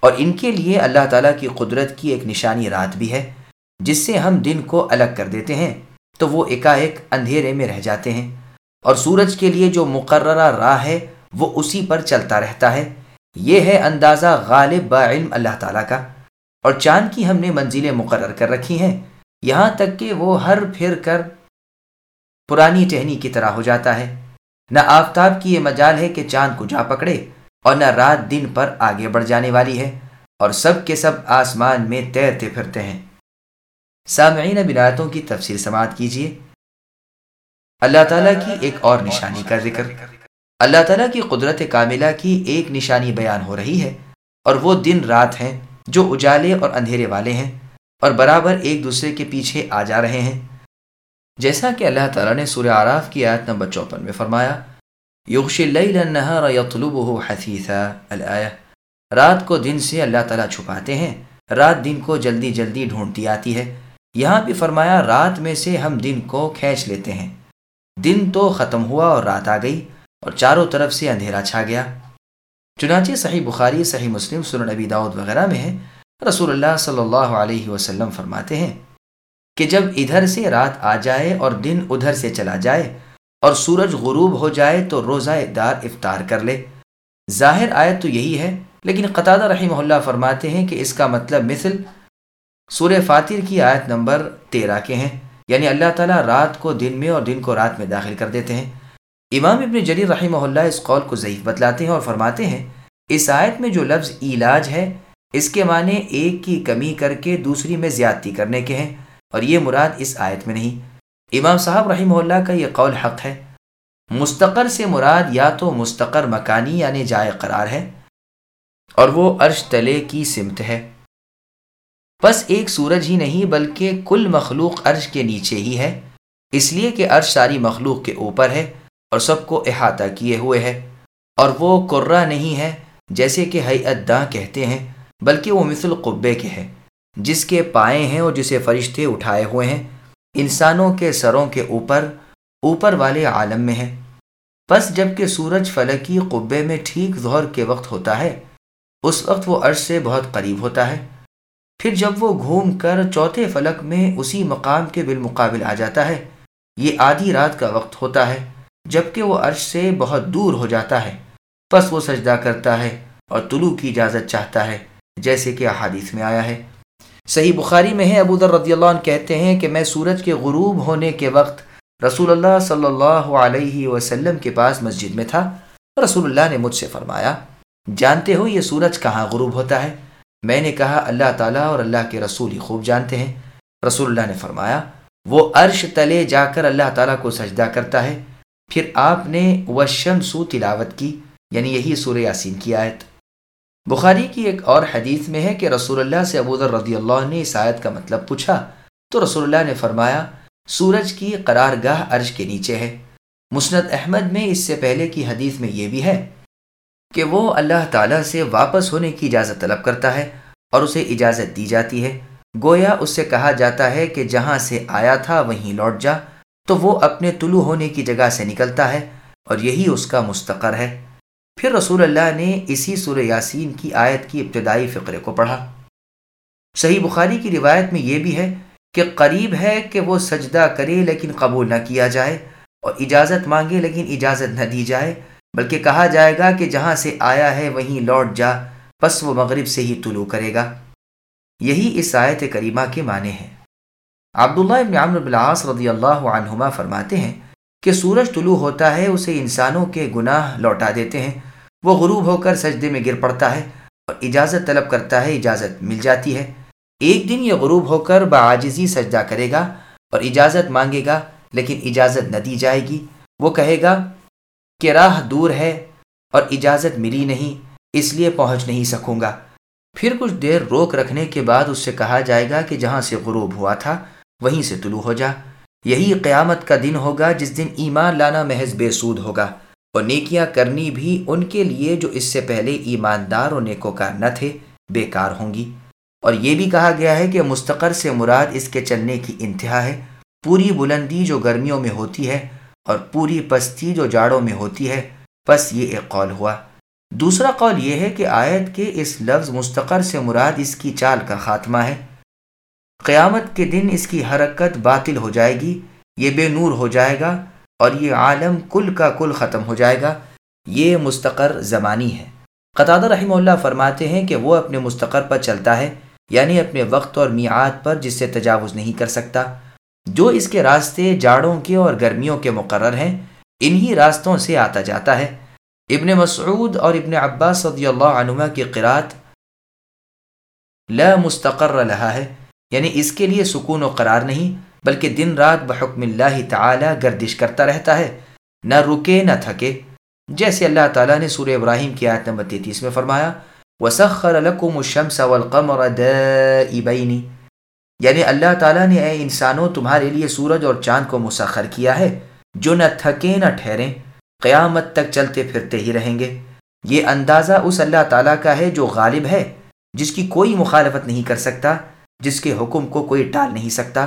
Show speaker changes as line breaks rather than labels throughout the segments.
اور ان کے لیے اللہ تعالیٰ کی قدرت کی ایک نشانی رات بھی ہے، جس سے ہم دن کو الگ کر دیتے ہیں، تو وہ ایک اندھیرے میں رہ جاتے ہیں۔ اور سورج کے لیے جو مقررہ راہ ہے، وہ اسی پر چلتا رہتا ہے۔ یہ ہے اندازہ غالب با علم اللہ تعالیٰ کا۔ اور چاند کی ہم نے منزلیں مقرر کر رکھی ہیں۔ یہاں تک کہ وہ ہر پھر کر پرانی ٹہنی کی طرح ہو جاتا ہے۔ نہ آفتاب کی یہ مجال ہے کہ چاند کو جا پکڑے۔ اور نہ رات دن پر آگے بڑھ جانے والی ہے اور سب کے سب آسمان میں تیرتے پھرتے ہیں۔ سامعین بنایتوں کی تفصیل سماعت کیجیے۔ اللہ تعالیٰ کی ایک اور نشانی کا ذکر۔ اللہ تعالیٰ کی قدرت کاملہ کی ایک نشانی بیان ہو رہی ہے اور وہ دن رات ہیں جو اجالے اور اندھیرے والے ہیں اور برابر ایک دوسرے کے پیچھے آ جا رہے ہیں۔ جیسا کہ اللہ تعالیٰ نے سورہ آراف کی آیت نمبر چوپن میں فرمایا یغش اللیل النہار یطلبه حثیثا، الآیہ، رات کو دن سے اللہ تعالیٰ چھپاتے ہیں، رات دن کو جلدی جلدی ڈھونڈتی آتی ہے۔ یہاں بھی فرمایا، رات میں سے ہم دن کو کھینچ لیتے ہیں۔ دن تو ختم ہوا اور رات آ گئی اور چاروں طرف سے اندھیرا چھا گیا۔ چنانچہ صحیح بخاری، صحیح مسلم سن نبی داود وغیرہ میں ہے۔ رسول اللہ صلی اللہ علیہ وسلم فرماتے ہیں کہ جب ادھر سے رات آ جائے اور دن ادھر سے چلا جائے اور سورج غروب ہو جائے تو روزہ دار افطار کر لے۔ ظاہر آیت تو یہی ہے، لیکن قطع رحمہ اللہ فرماتے ہیں کہ اس کا مطلب مثل سورہ فاتر کی آیت نمبر تیرہ کے ہیں۔ یعنی اللہ تعالیٰ رات کو دن میں اور دن کو رات میں داخل کر دیتے ہیں۔ امام ابن جری رحمہ اللہ اس قول کو ضعیف بتلاتے ہیں اور فرماتے ہیں، اس آیت میں جو لفظ علاج ہے، اس کے معنی ایک کی کمی کر کے دوسری میں زیادتی کرنے کے ہیں، اور یہ مراد اس آیت میں نہیں۔ امام صاحب رحمہ اللہ کا یہ قول حق ہے۔ مستقر سے مراد یا تو مستقر مکانی یعنی جائے قرار ہے، اور وہ عرش تلے کی سمت ہے۔ بس ایک سورج ہی نہیں، بلکہ کل مخلوق عرش کے نیچے ہی ہے۔ اس لیے کہ عرش ساری مخلوق کے اوپر ہے اور سب کو احاطہ کیے ہوئے ہے۔ اور وہ قرہ نہیں ہے جیسے کہ حیت داں کہتے ہیں، بلکہ وہ مثل قبے کے ہے جس کے پائے ہیں اور جسے فرشتے اٹھائے ہوئے ہیں۔ انسانوں کے سروں کے اوپر اوپر والے عالم میں ہے۔ بس جبکہ سورج فلکی قبے میں ٹھیک ظہر کے وقت ہوتا ہے، اس وقت وہ عرش سے بہت قریب ہوتا ہے۔ پھر جب وہ گھوم کر چوتھے فلک میں اسی مقام کے بالمقابل آ جاتا ہے، یہ آدھی رات کا وقت ہوتا ہے جبکہ وہ عرش سے بہت دور ہو جاتا ہے۔ پس وہ سجدہ کرتا ہے اور طلوع کی اجازت چاہتا ہے، جیسے کہ احادیث میں آیا ہے۔ صحیح بخاری میں ہے، ابو در رضی اللہ عنہ کہتے ہیں کہ میں سورج کے غروب ہونے کے وقت رسول اللہ صلی اللہ علیہ وسلم کے پاس مسجد میں تھا۔ رسول اللہ نے مجھ سے فرمایا، جانتے ہو یہ سورج کہاں غروب ہوتا ہے؟ میں نے کہا، اللہ تعالیٰ اور اللہ کے رسول ہی خوب جانتے ہیں۔ رسول اللہ نے فرمایا، وہ عرش تلے جا کر اللہ تعالیٰ کو سجدہ کرتا ہے۔ پھر آپ نے وشم سو تلاوت کی یعنی یہی سور یاسین کی آیت۔ بخاری کی ایک اور حدیث میں ہے کہ رسول اللہ سے ابودر رضی اللہ نے اس آیت کا مطلب پوچھا، تو رسول اللہ نے فرمایا، سورج کی قرار گاہ عرش کے نیچے ہے۔ مسند احمد میں اس سے پہلے کی حدیث میں یہ بھی ہے کہ وہ اللہ تعالیٰ سے واپس ہونے کی اجازت طلب کرتا ہے اور اسے اجازت دی جاتی ہے۔ گویا اس سے کہا جاتا ہے کہ جہاں سے آیا تھا وہیں لوٹ جا، تو وہ اپنے طلوع ہونے کی جگہ سے نکلتا ہے اور یہی اس کا مستقر ہے۔ پھر رسول اللہ نے اسی سورہ یاسین کی آیت کی ابتدائی فقرے کو پڑھا۔ صحیح بخاری کی روایت میں یہ بھی ہے کہ قریب ہے کہ وہ سجدہ کرے لیکن قبول نہ کیا جائے اور اجازت مانگے لیکن اجازت نہ دی جائے، بلکہ کہا جائے گا کہ جہاں سے آیا ہے وہیں لوٹ جا، پس وہ مغرب سے ہی طلوع کرے گا۔ یہی اس آیت کریمہ کے معنی ہیں۔ عبداللہ ابن عمر بلعاص رضی اللہ عنہما فرماتے ہیں کہ سورج طلوع ہوتا ہے، اسے انسانوں کے گناہ لوٹا دیتے ہیں۔ وہ غروب ہو کر سجدے میں گر پڑتا ہے اور اجازت طلب کرتا ہے، اجازت مل جاتی ہے۔ ایک دن یہ غروب ہو کر بعاجزی سجدہ کرے گا اور اجازت مانگے گا، لیکن اجازت نہ دی جائے گی۔ وہ کہے گا کہ راہ دور ہے اور اجازت ملی نہیں، اس لیے پہنچ نہیں سکوں گا۔ پھر کچھ دیر روک رکھنے کے بعد اس سے کہا جائے گا کہ جہاں سے غروب ہوا تھا، وہیں سے طلوع ہو جا۔ یہی قیامت کا دن ہوگا جس دن ایمان لانا محض بے سود ہوگا۔ اور نیکیاں کرنی بھی ان کے لیے جو اس سے پہلے ایماندار اور نیکوکار نہ تھے، بیکار ہوں گی۔ اور یہ بھی کہا گیا ہے کہ مستقر سے مراد اس کے چلنے کی انتہا ہے۔ پوری بلندی جو گرمیوں میں ہوتی ہے اور پوری پستی جو جاڑوں میں ہوتی ہے بس یہ ایک قول ہوا۔ دوسرا قول یہ ہے کہ آیت کے اس لفظ مستقر سے مراد اس کی چال کا خاتمہ ہے۔ قیامت کے دن اس کی حرکت باطل ہو جائے گی، یہ بے نور ہو جائے گا۔ اور یہ عالم کل کا کل ختم ہو جائے گا۔ یہ مستقر زمانی ہے۔ قطع رحمہ اللہ فرماتے ہیں کہ وہ اپنے مستقر پر چلتا ہے یعنی اپنے وقت اور میعاد پر جس سے تجاوز نہیں کر سکتا۔ جو اس کے راستے جاڑوں کے اور گرمیوں کے مقرر ہیں، انہی راستوں سے آتا جاتا ہے۔ ابن مسعود اور ابن عباس صدی اللہ عنہ کی قرات لا مستقر رہا ہے یعنی اس کے لیے سکون و قرار نہیں۔ بلکہ دن رات بحکم اللہ تعالی گردش کرتا رہتا ہے۔ نہ رکے، نہ تھکے۔ جیسے اللہ تعالیٰ نے سورہ ابراہیم کی آیت نمبر تینتیس میں فرمایا، وسخر لكم الشمس والقمر دائبین یعنی اللہ تعالیٰ نے اے انسانوں، تمہارے لیے سورج اور چاند کو مسخر کیا ہے۔ جو نہ تھکے نہ ٹھہریں، قیامت تک چلتے پھرتے ہی رہیں گے۔ یہ اندازہ اس اللہ تعالیٰ کا ہے جو غالب ہے، جس کی کوئی مخالفت نہیں کر سکتا، جس کے حکم کو کوئی ٹال نہیں سکتا۔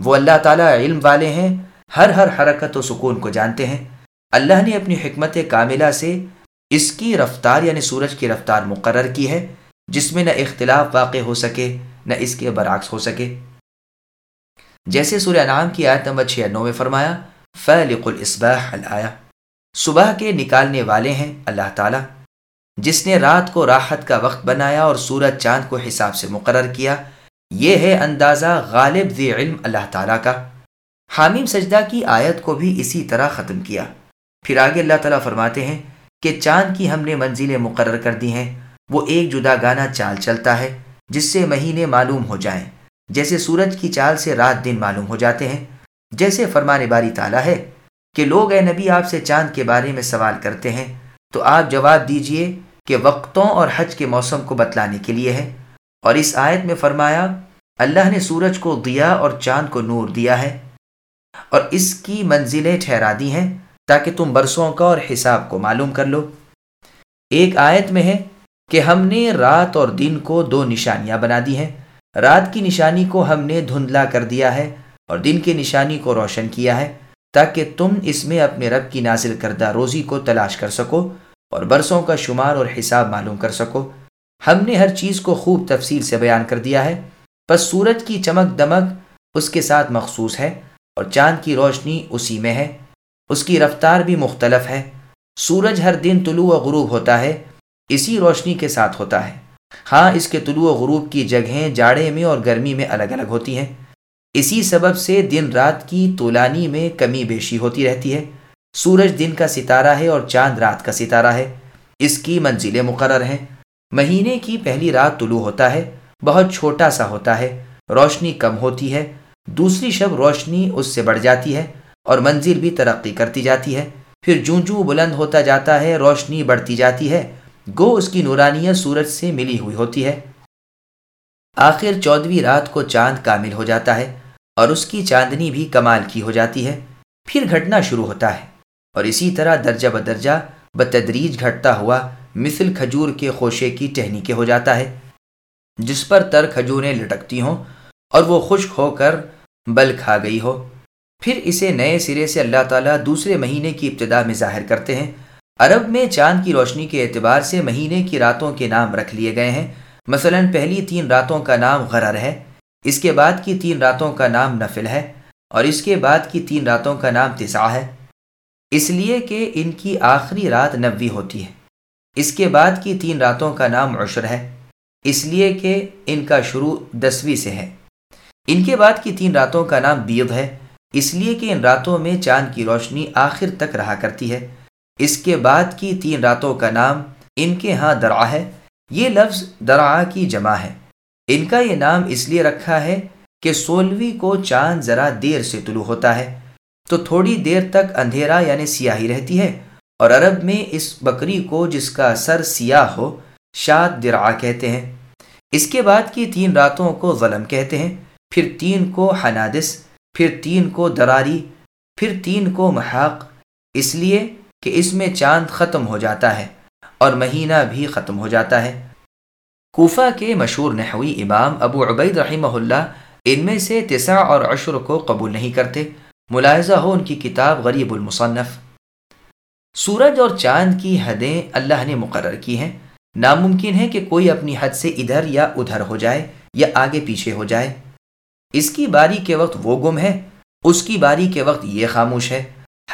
وہ اللہ تعالیٰ علم والے ہیں، ہر ہر حرکت و سکون کو جانتے ہیں۔ اللہ نے اپنی حکمت کاملہ سے اس کی رفتار یعنی سورج کی رفتار مقرر کی ہے، جس میں نہ اختلاف واقع ہو سکے، نہ اس کے برعکس ہو سکے۔ جیسے سورہ نام کی آیت نمبر چھ نو میں فرمایا فلق الاسباح الآیا صبح کے نکالنے والے ہیں اللہ تعالیٰ، جس نے رات کو راحت کا وقت بنایا اور سورج چاند کو حساب سے مقرر کیا۔ یہ ہے اندازہ غالب ذی علم اللہ تعالیٰ کا۔ حامیم سجدہ کی آیت کو بھی اسی طرح ختم کیا۔ پھر آگے اللہ تعالیٰ فرماتے ہیں کہ چاند کی ہم نے منزلیں مقرر کر دی ہیں، وہ ایک جدا گانا چال چلتا ہے، جس سے مہینے معلوم ہو جائیں۔ جیسے سورج کی چال سے رات دن معلوم ہو جاتے ہیں۔ جیسے فرمان باری تعالیٰ ہے کہ لوگ، اے نبی، آپ سے چاند کے بارے میں سوال کرتے ہیں۔ تو آپ جواب دیجیے کہ وقتوں اور حج کے موسم کو بتلانے کے لیے ہے۔ اور اس آیت میں فرمایا، اللہ نے سورج کو دیا اور چاند کو نور دیا ہے، اور اس کی منزلیں ٹھہرا دی ہیں تاکہ تم برسوں کا اور حساب کو معلوم کر لو۔ ایک آیت میں ہے کہ ہم نے رات اور دن کو دو نشانیاں بنا دی ہیں۔ رات کی نشانی کو ہم نے دھندلا کر دیا ہے اور دن کی نشانی کو روشن کیا ہے تاکہ تم اس میں اپنے رب کی نازل کردہ روزی کو تلاش کر سکو اور برسوں کا شمار اور حساب معلوم کر سکو۔ ہم نے ہر چیز کو خوب تفصیل سے بیان کر دیا ہے، بس سورج کی چمک دمک اس کے ساتھ مخصوص ہے اور چاند کی روشنی اسی میں ہے۔ اس کی رفتار بھی مختلف ہے۔ سورج ہر دن طلوع و غروب ہوتا ہے، اسی روشنی کے ساتھ ہوتا ہے۔ ہاں اس کے طلوع و غروب کی جگہیں جاڑے میں اور گرمی میں الگ الگ ہوتی ہیں۔ اسی سبب سے دن رات کی طولانی میں کمی بیشی ہوتی رہتی ہے۔ سورج دن کا ستارہ ہے اور چاند رات کا ستارہ ہے۔ اس کی منزلیں مقرر ہیں۔ مہینے کی پہلی رات طلوع ہوتا ہے، بہت چھوٹا سا ہوتا ہے، روشنی کم ہوتی ہے، دوسری شب روشنی اس سے بڑھ جاتی ہے اور منزل بھی ترقی کرتی جاتی ہے۔ پھر جوں جوں بلند ہوتا جاتا ہے، روشنی بڑھتی جاتی ہے۔ گو اس کی نورانیت سورج سے ملی ہوئی ہوتی ہے۔ آخر چودویں رات کو چاند کامل ہو جاتا ہے اور اس کی چاندنی بھی کمال کی ہو جاتی ہے۔ پھر گھٹنا شروع ہوتا ہے اور اسی طرح درجہ بدرجہ بتدریج گھٹتا ہوا مثل کھجور کے خوشے کی ٹہنی کے ہو جاتا ہے، جس پر تر کھجوریں لٹکتی ہوں اور وہ خشک ہو کر بل کھا گئی ہو۔ پھر اسے نئے سرے سے اللہ تعالیٰ دوسرے مہینے کی ابتدا میں ظاہر کرتے ہیں۔ عرب میں چاند کی روشنی کے اعتبار سے مہینے کی راتوں کے نام رکھ لیے گئے ہیں۔ مثلا پہلی تین راتوں کا نام غرر ہے، اس کے بعد کی تین راتوں کا نام نفل ہے اور اس کے بعد کی تین راتوں کا نام تسا ہے۔ اس لیے کہ ان کی آخری رات نوی ہوتی ہے۔ اس کے بعد کی تین راتوں کا نام عشر ہے۔ اس لیے کہ ان کا شروع دسویں سے ہے۔ ان کے بعد کی تین راتوں کا نام بیض ہے۔ اس لیے کہ ان راتوں میں چاند کی روشنی آخر تک رہا کرتی ہے۔ اس کے بعد کی تین راتوں کا نام ان کے ہاں درا ہے۔ یہ لفظ درا کی جمع ہے۔ ان کا یہ نام اس لیے رکھا ہے کہ سولہویں کو چاند ذرا دیر سے طلوع ہوتا ہے۔ تو تھوڑی دیر تک اندھیرا یعنی سیاہی رہتی ہے۔ اور عرب میں اس بکری کو جس کا سر سیاہ ہو، شاد درا کہتے ہیں۔ اس کے بعد کی تین راتوں کو ظلم کہتے ہیں، پھر تین کو حنادس پھر تین کو دراری، پھر تین کو محاق۔ اس لیے کہ اس میں چاند ختم ہو جاتا ہے اور مہینہ بھی ختم ہو جاتا ہے۔ کوفہ کے مشہور نحوی امام ابو عبید رحمہ اللہ ان میں سے تسع اور عشر کو قبول نہیں کرتے۔ ملاحظہ ہو ان کی کتاب غریب المصنف۔ سورج اور چاند کی حدیں اللہ نے مقرر کی ہیں۔ ناممکن ہے کہ کوئی اپنی حد سے ادھر یا ادھر ہو جائے یا آگے پیچھے ہو جائے۔ اس کی باری کے وقت وہ گم ہے، اس کی باری کے وقت یہ خاموش ہے۔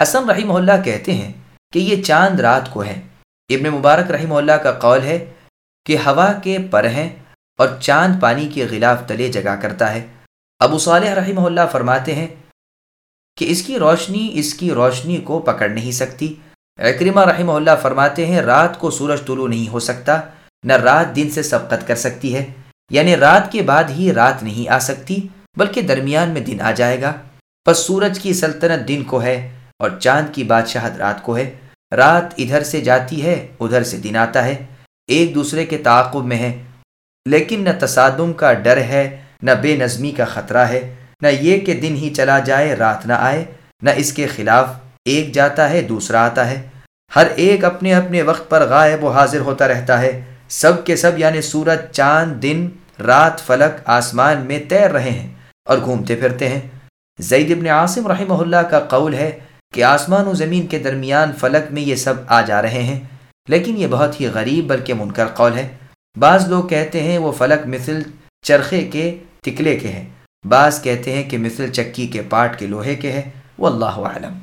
حسن رحمہ اللہ کہتے ہیں کہ یہ چاند رات کو ہے۔ ابن مبارک رحمہ اللہ کا قول ہے کہ ہوا کے پر ہیں اور چاند پانی کے غلاف تلے جگہ کرتا ہے۔ ابو صالح رحمہ اللہ فرماتے ہیں کہ اس کی روشنی اس کی روشنی کو پکڑ نہیں سکتی۔ اکرمہ رحمہ اللہ فرماتے ہیں، رات کو سورج طلوع نہیں ہو سکتا، نہ رات دن سے سبقت کر سکتی ہے۔ یعنی رات کے بعد ہی رات نہیں آ سکتی، بلکہ درمیان میں دن آ جائے گا۔ پس سورج کی سلطنت دن کو ہے اور چاند کی بادشاہت رات کو ہے۔ رات ادھر سے جاتی ہے، ادھر سے دن آتا ہے۔ ایک دوسرے کے تعاقب میں ہے۔ لیکن نہ تصادم کا ڈر ہے، نہ بے نظمی کا خطرہ ہے۔ نہ یہ کہ دن ہی چلا جائے، رات نہ آئے۔ نہ اس کے خلاف ایک جاتا ہے، دوسرا آتا ہے۔ ہر ایک اپنے اپنے وقت پر غائب و حاضر ہوتا رہتا ہے۔ سب کے سب یعنی سورج، چاند، دن، رات، فلک، آسمان میں تیر رہے ہیں اور گھومتے پھرتے ہیں۔ زید ابن عاصم رحمہ اللہ کا قول ہے کہ آسمان و زمین کے درمیان فلک میں یہ سب آ جا رہے ہیں۔ لیکن یہ بہت ہی غریب بلکہ منکر قول ہے۔ بعض لوگ کہتے ہیں وہ فلک مثل چرخے کے تکلے کے ہیں۔ بعض کہتے ہیں کہ مثل چکی کے پاٹ کے لوہے کے ہے وہ اللہ عالم